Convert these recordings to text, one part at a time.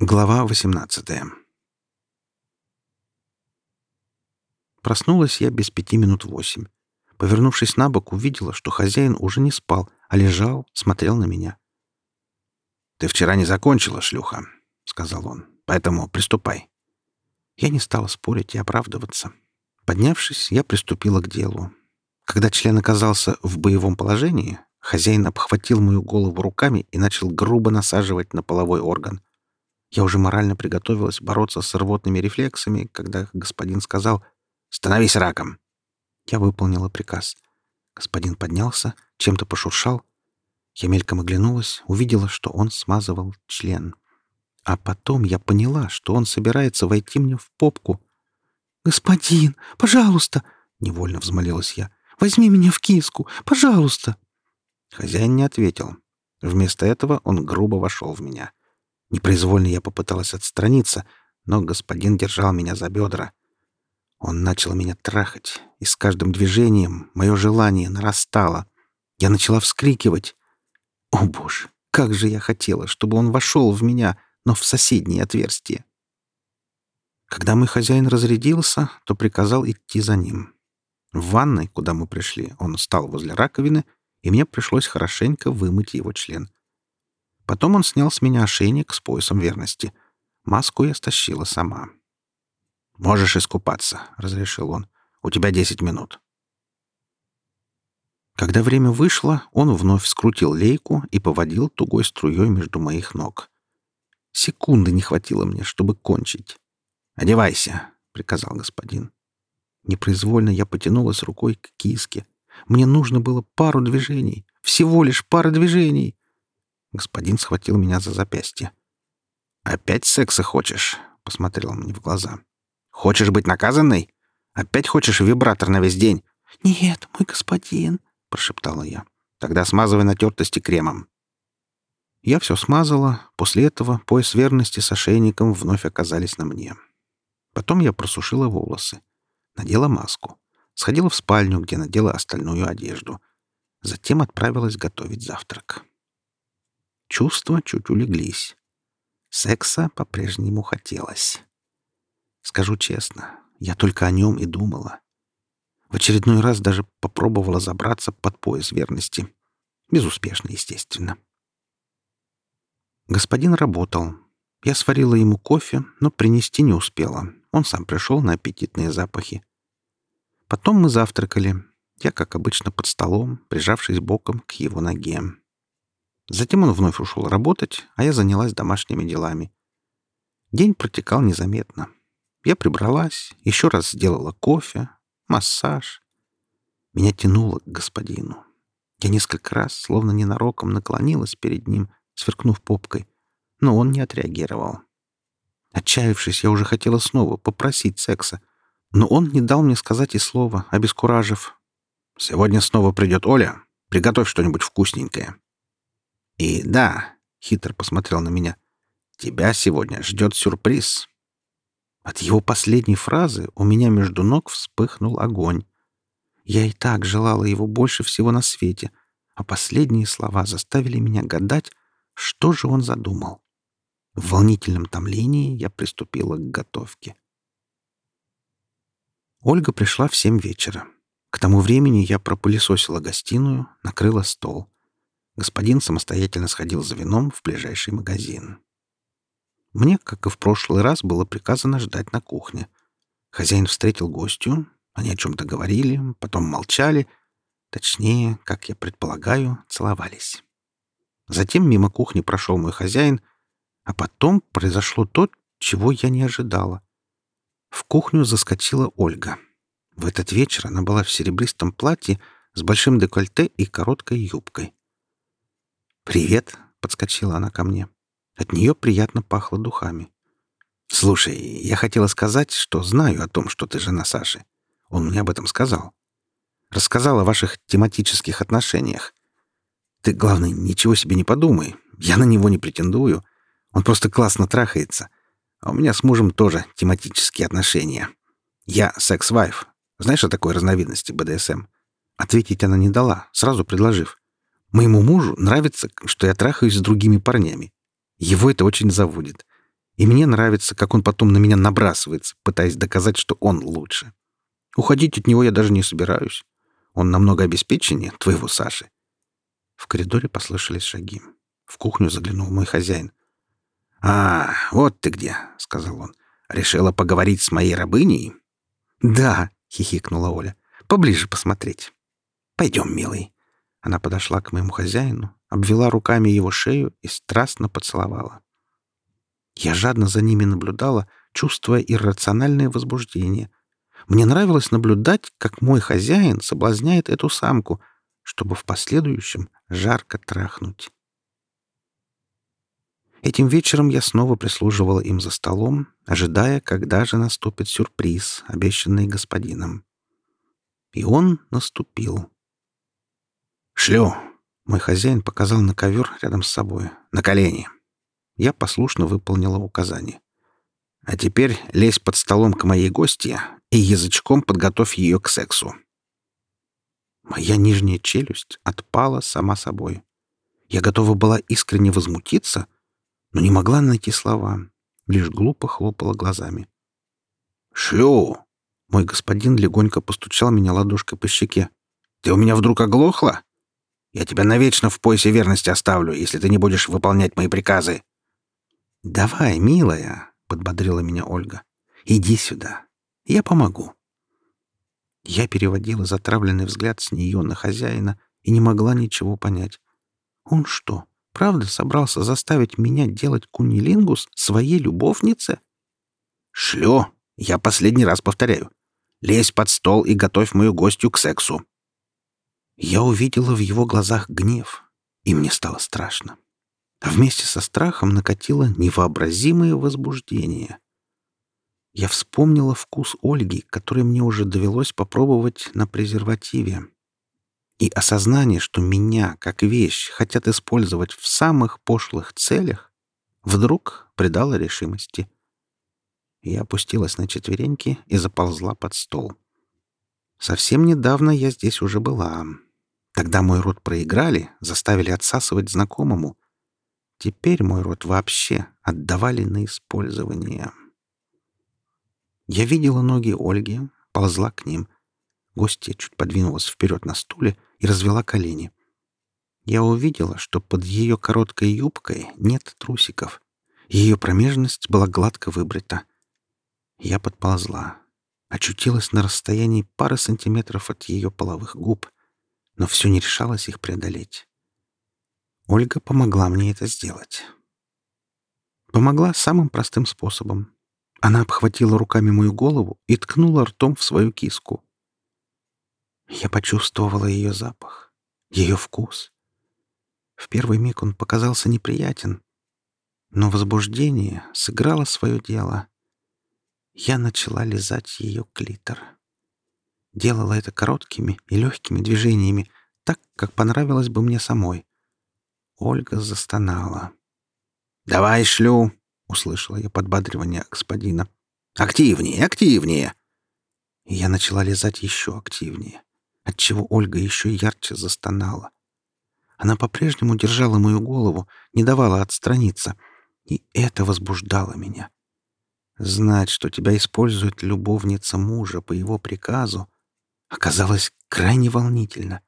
Глава 18 Проснулась я без пяти минут восемь. Повернувшись на бок, увидела, что хозяин уже не спал, а лежал, смотрел на меня. «Ты вчера не закончила, шлюха», — сказал он. «Поэтому приступай». Я не стала спорить и оправдываться. Поднявшись, я приступила к делу. Когда член оказался в боевом положении, хозяин обхватил мою голову руками и начал грубо насаживать на половой орган. Я уже морально приготовилась бороться с рвотными рефлексами, когда господин сказал «Становись раком!». Я выполнила приказ. Господин поднялся, чем-то пошуршал. Я мельком оглянулась, увидела, что он смазывал член. А потом я поняла, что он собирается войти мне в попку. «Господин, пожалуйста!» — невольно взмолилась я. «Возьми меня в киску, пожалуйста!» Хозяин не ответил. Вместо этого он грубо вошел в меня. Непроизвольно я попыталась отстраниться, но господин держал меня за бедра. Он начал меня трахать, и с каждым движением мое желание нарастало. Я начала вскрикивать. О, Боже, как же я хотела, чтобы он вошел в меня, но в соседнее отверстие. Когда мой хозяин разрядился, то приказал идти за ним. В ванной, куда мы пришли, он встал возле раковины, и мне пришлось хорошенько вымыть его член. Потом он снял с меня ошейник с поясом верности. Маску я стащила сама. «Можешь искупаться», — разрешил он. «У тебя десять минут». Когда время вышло, он вновь скрутил лейку и поводил тугой струей между моих ног. Секунды не хватило мне, чтобы кончить. «Одевайся», — приказал господин. Непроизвольно я потянулась рукой к киске. Мне нужно было пару движений. Всего лишь пара движений. Господин схватил меня за запястье. «Опять секса хочешь?» — посмотрел мне в глаза. «Хочешь быть наказанной? Опять хочешь вибратор на весь день?» «Нет, мой господин», — прошептала я. «Тогда смазывай натертости кремом». Я все смазала. После этого пояс верности с ошейником вновь оказались на мне. Потом я просушила волосы. Надела маску. Сходила в спальню, где надела остальную одежду. Затем отправилась готовить завтрак. Чувства чуть улеглись. Секса по-прежнему хотелось. Скажу честно, я только о нем и думала. В очередной раз даже попробовала забраться под пояс верности. Безуспешно, естественно. Господин работал. Я сварила ему кофе, но принести не успела. Он сам пришел на аппетитные запахи. Потом мы завтракали. Я, как обычно, под столом, прижавшись боком к его ноге. Затем он вновь ушел работать, а я занялась домашними делами. День протекал незаметно. Я прибралась, еще раз сделала кофе, массаж. Меня тянуло к господину. Я несколько раз, словно ненароком, наклонилась перед ним, сверкнув попкой, но он не отреагировал. Отчаявшись, я уже хотела снова попросить секса, но он не дал мне сказать и слова, обескуражив. «Сегодня снова придет Оля. Приготовь что-нибудь вкусненькое». И да, хитро посмотрел на меня. Тебя сегодня ждет сюрприз. От его последней фразы у меня между ног вспыхнул огонь. Я и так желала его больше всего на свете, а последние слова заставили меня гадать, что же он задумал. В волнительном томлении я приступила к готовке. Ольга пришла в семь вечера. К тому времени я пропылесосила гостиную, накрыла стол — господин самостоятельно сходил за вином в ближайший магазин. Мне, как и в прошлый раз, было приказано ждать на кухне. Хозяин встретил гостью, они о чем-то говорили, потом молчали, точнее, как я предполагаю, целовались. Затем мимо кухни прошел мой хозяин, а потом произошло то, чего я не ожидала. В кухню заскочила Ольга. В этот вечер она была в серебристом платье с большим декольте и короткой юбкой. «Привет!» — подскочила она ко мне. От нее приятно пахло духами. «Слушай, я хотела сказать, что знаю о том, что ты жена Саши. Он мне об этом сказал. Рассказал о ваших тематических отношениях. Ты, главное, ничего себе не подумай. Я на него не претендую. Он просто классно трахается. А у меня с мужем тоже тематические отношения. Я секс-вайф. Знаешь о такой разновидности БДСМ?» Ответить она не дала, сразу предложив. Моему мужу нравится, что я трахаюсь с другими парнями. Его это очень заводит. И мне нравится, как он потом на меня набрасывается, пытаясь доказать, что он лучше. Уходить от него я даже не собираюсь. Он намного обеспеченнее твоего Саши. В коридоре послышались шаги. В кухню заглянул мой хозяин. «А, вот ты где», — сказал он. «Решила поговорить с моей рабыней?» «Да», — хихикнула Оля. «Поближе посмотреть». «Пойдем, милый». Она подошла к моему хозяину, обвела руками его шею и страстно поцеловала. Я жадно за ними наблюдала, чувствуя иррациональное возбуждение. Мне нравилось наблюдать, как мой хозяин соблазняет эту самку, чтобы в последующем жарко трахнуть. Этим вечером я снова прислуживала им за столом, ожидая, когда же наступит сюрприз, обещанный господином. И он наступил. «Шлю!» — мой хозяин показал на ковер рядом с собой. «На колени!» Я послушно выполнила указание. «А теперь лезь под столом к моей гости и язычком подготовь ее к сексу». Моя нижняя челюсть отпала сама собой. Я готова была искренне возмутиться, но не могла найти слова, лишь глупо хлопала глазами. «Шлю!» Мой господин легонько постучал меня ладошкой по щеке. «Ты у меня вдруг оглохла? Я тебя навечно в поясе верности оставлю, если ты не будешь выполнять мои приказы». «Давай, милая», — подбодрила меня Ольга. «Иди сюда. Я помогу». Я переводила затравленный взгляд с нее на хозяина и не могла ничего понять. Он что, правда собрался заставить меня делать кунилингус своей любовнице? «Шлю! Я последний раз повторяю. Лезь под стол и готовь мою гостью к сексу». Я увидела в его глазах гнев, и мне стало страшно а вместе со страхом накатило невообразимое возбуждение. Я вспомнила вкус Ольги, который мне уже довелось попробовать на презервативе. И осознание, что меня, как вещь, хотят использовать в самых пошлых целях, вдруг придало решимости. Я опустилась на четвереньки и заползла под стол. Совсем недавно я здесь уже была. Тогда мой рот проиграли, заставили отсасывать знакомому — Теперь мой рот вообще отдавали на использование. Я видела ноги Ольги, ползла к ним. Гостья чуть подвинулась вперед на стуле и развела колени. Я увидела, что под ее короткой юбкой нет трусиков. Ее промежность была гладко выбрита. Я подползла, очутилась на расстоянии пары сантиметров от ее половых губ, но все не решалось их преодолеть. Ольга помогла мне это сделать. Помогла самым простым способом. Она обхватила руками мою голову и ткнула ртом в свою киску. Я почувствовала ее запах, ее вкус. В первый миг он показался неприятен, но возбуждение сыграло свое дело. Я начала лизать ее клитор. Делала это короткими и легкими движениями, так, как понравилось бы мне самой. Ольга застонала. «Давай шлю!» — услышала я подбадривание господина. «Активнее, активнее!» И я начала лизать еще активнее, отчего Ольга еще ярче застонала. Она по-прежнему держала мою голову, не давала отстраниться, и это возбуждало меня. Знать, что тебя использует любовница мужа по его приказу, оказалось крайне волнительно.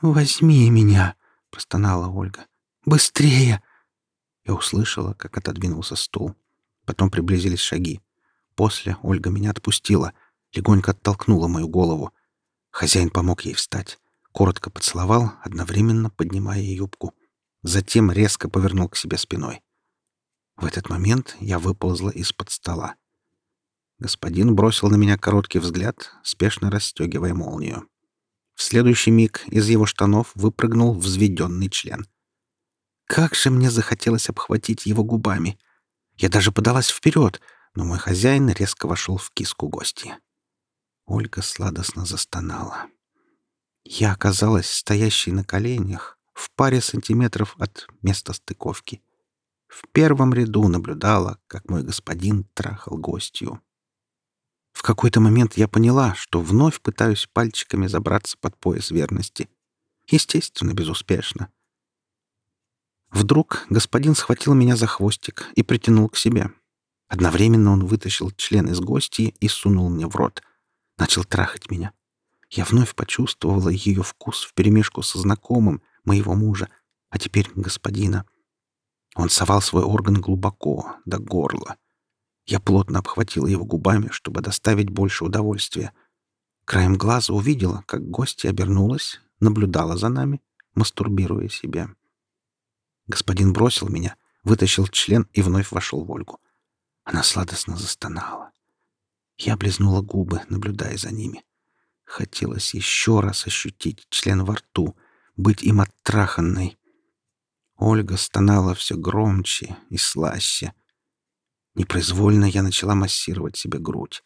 «Возьми меня!» — простонала Ольга. «Быстрее!» Я услышала, как отодвинулся стул. Потом приблизились шаги. После Ольга меня отпустила, легонько оттолкнула мою голову. Хозяин помог ей встать. Коротко поцеловал, одновременно поднимая юбку. Затем резко повернул к себе спиной. В этот момент я выползла из-под стола. Господин бросил на меня короткий взгляд, спешно расстегивая молнию. В следующий миг из его штанов выпрыгнул взведенный член. Как же мне захотелось обхватить его губами! Я даже подалась вперед, но мой хозяин резко вошел в киску гостя. Ольга сладостно застонала. Я оказалась стоящей на коленях, в паре сантиметров от места стыковки. В первом ряду наблюдала, как мой господин трахал гостью. Какой-то момент я поняла, что вновь пытаюсь пальчиками забраться под пояс верности. Естественно, безуспешно. Вдруг господин схватил меня за хвостик и притянул к себе. Одновременно он вытащил член из гости и сунул мне в рот. Начал трахать меня. Я вновь почувствовала ее вкус вперемешку со знакомым моего мужа, а теперь господина. Он совал свой орган глубоко, до горла. Я плотно обхватила его губами, чтобы доставить больше удовольствия. Краем глаза увидела, как гостья обернулась, наблюдала за нами, мастурбируя себе. Господин бросил меня, вытащил член и вновь вошел в Ольгу. Она сладостно застонала. Я облизнула губы, наблюдая за ними. Хотелось еще раз ощутить член во рту, быть им оттраханной. Ольга стонала все громче и слаще. Непроизвольно я начала массировать себе грудь.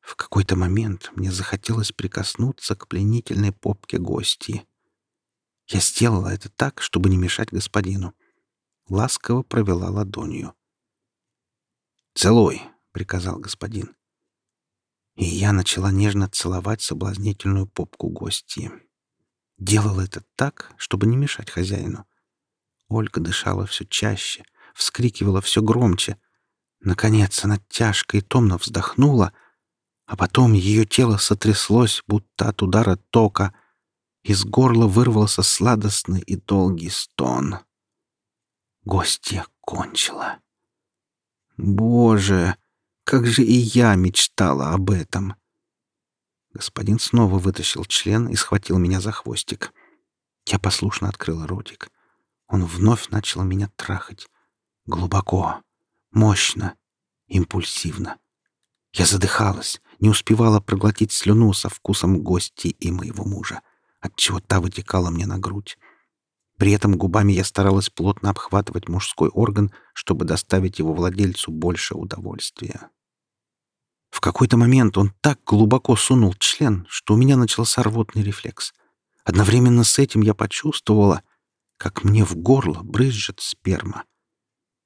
В какой-то момент мне захотелось прикоснуться к пленительной попке гостьи. Я сделала это так, чтобы не мешать господину. Ласково провела ладонью. «Целуй», — приказал господин. И я начала нежно целовать соблазнительную попку гостьи. Делала это так, чтобы не мешать хозяину. Ольга дышала все чаще, вскрикивала все громче. Наконец она тяжко и томно вздохнула, а потом ее тело сотряслось, будто от удара тока. Из горла вырвался сладостный и долгий стон. Гостья кончила. Боже, как же и я мечтала об этом! Господин снова вытащил член и схватил меня за хвостик. Я послушно открыла ротик. Он вновь начал меня трахать. Глубоко, мощно, импульсивно. Я задыхалась, не успевала проглотить слюну со вкусом гости и моего мужа, отчего та вытекала мне на грудь. При этом губами я старалась плотно обхватывать мужской орган, чтобы доставить его владельцу больше удовольствия. В какой-то момент он так глубоко сунул член, что у меня начался рвотный рефлекс. Одновременно с этим я почувствовала, как мне в горло брызжет сперма.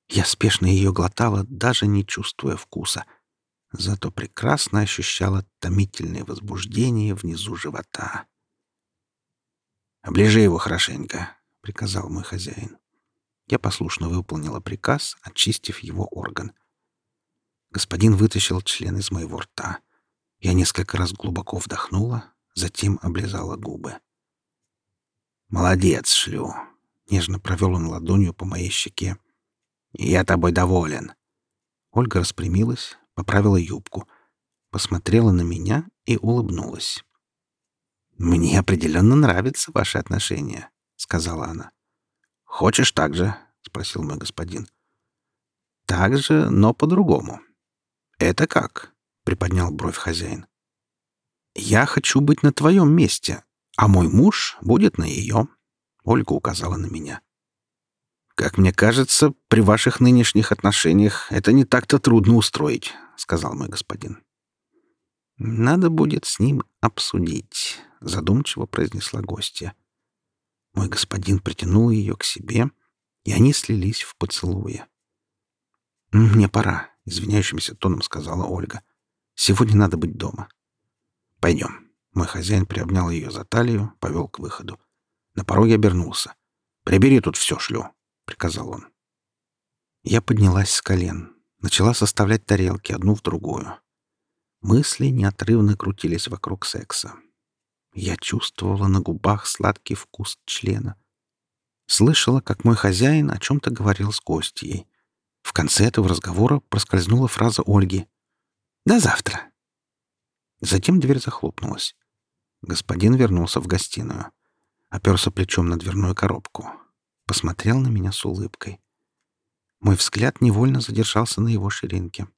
Я спешно ее глотала, даже не чувствуя вкуса. Зато прекрасно ощущала томительное возбуждение внизу живота. «Оближи его хорошенько», приказал мой хозяин. Я послушно выполнила приказ, очистив его орган. Господин вытащил член из моего рта. Я несколько раз глубоко вдохнула, затем облизала губы. «Молодец, шлю!» — нежно провел он ладонью по моей щеке. «Я тобой доволен!» Ольга распрямилась, поправила юбку, посмотрела на меня и улыбнулась. «Мне определенно нравятся ваши отношения сказала она. «Хочешь так же?» — спросил мой господин. «Так же, но по-другому». «Это как?» — приподнял бровь хозяин. «Я хочу быть на твоем месте, а мой муж будет на ее», — Ольга указала на меня. «Как мне кажется, при ваших нынешних отношениях это не так-то трудно устроить», — сказал мой господин. «Надо будет с ним обсудить», — задумчиво произнесла гостья. Мой господин притянул ее к себе, и они слились в поцелуе. «Мне пора», — извиняющимся тоном сказала Ольга. «Сегодня надо быть дома». «Пойдем». Мой хозяин приобнял ее за талию, повел к выходу. На пороге обернулся. «Прибери тут все, шлю», — приказал он. Я поднялась с колен, начала составлять тарелки одну в другую. Мысли неотрывно крутились вокруг секса. Я чувствовала на губах сладкий вкус члена. Слышала, как мой хозяин о чем-то говорил с гостьей. В конце этого разговора проскользнула фраза Ольги. «До завтра». Затем дверь захлопнулась. Господин вернулся в гостиную. Оперся плечом на дверную коробку. Посмотрел на меня с улыбкой. Мой взгляд невольно задержался на его ширинке.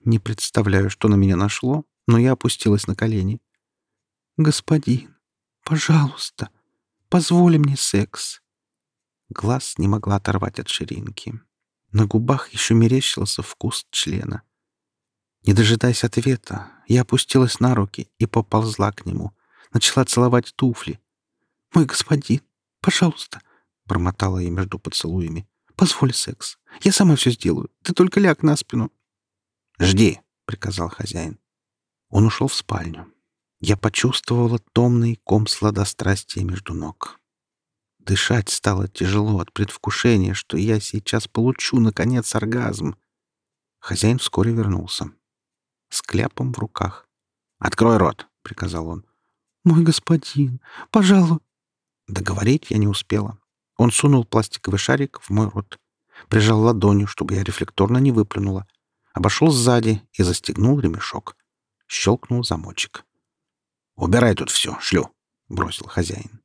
Не представляю, что на меня нашло, но я опустилась на колени. «Господин, пожалуйста, позволь мне секс». Глаз не могла оторвать от ширинки. На губах еще мерещился вкус члена. Не дожидаясь ответа, я опустилась на руки и поползла к нему. Начала целовать туфли. «Мой господин, пожалуйста», — бормотала я между поцелуями. «Позволь секс. Я сама все сделаю. Ты только ляг на спину». «Жди», — приказал хозяин. Он ушел в спальню. Я почувствовала томный ком сладострастия между ног. Дышать стало тяжело от предвкушения, что я сейчас получу, наконец, оргазм. Хозяин вскоре вернулся. С кляпом в руках. «Открой рот», — приказал он. «Мой господин, пожалуй...» Договорить я не успела. Он сунул пластиковый шарик в мой рот. Прижал ладонью, чтобы я рефлекторно не выплюнула. Обошел сзади и застегнул ремешок. Щелкнул замочек. «Убирай тут все, шлю», — бросил хозяин.